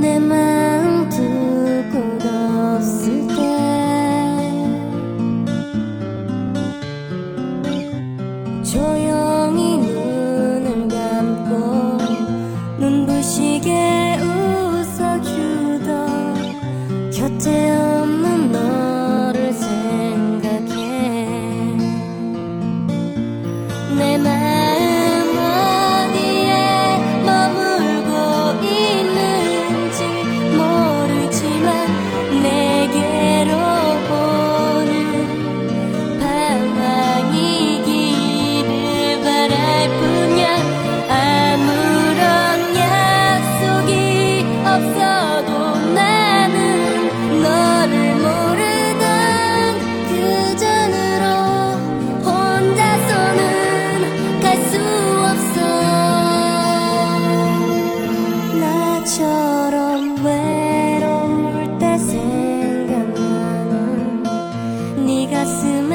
내 마음 두고 걷을 때 조용히 눈을 감고 눈부시게 처럼 외로울 때 생각나는 네 가슴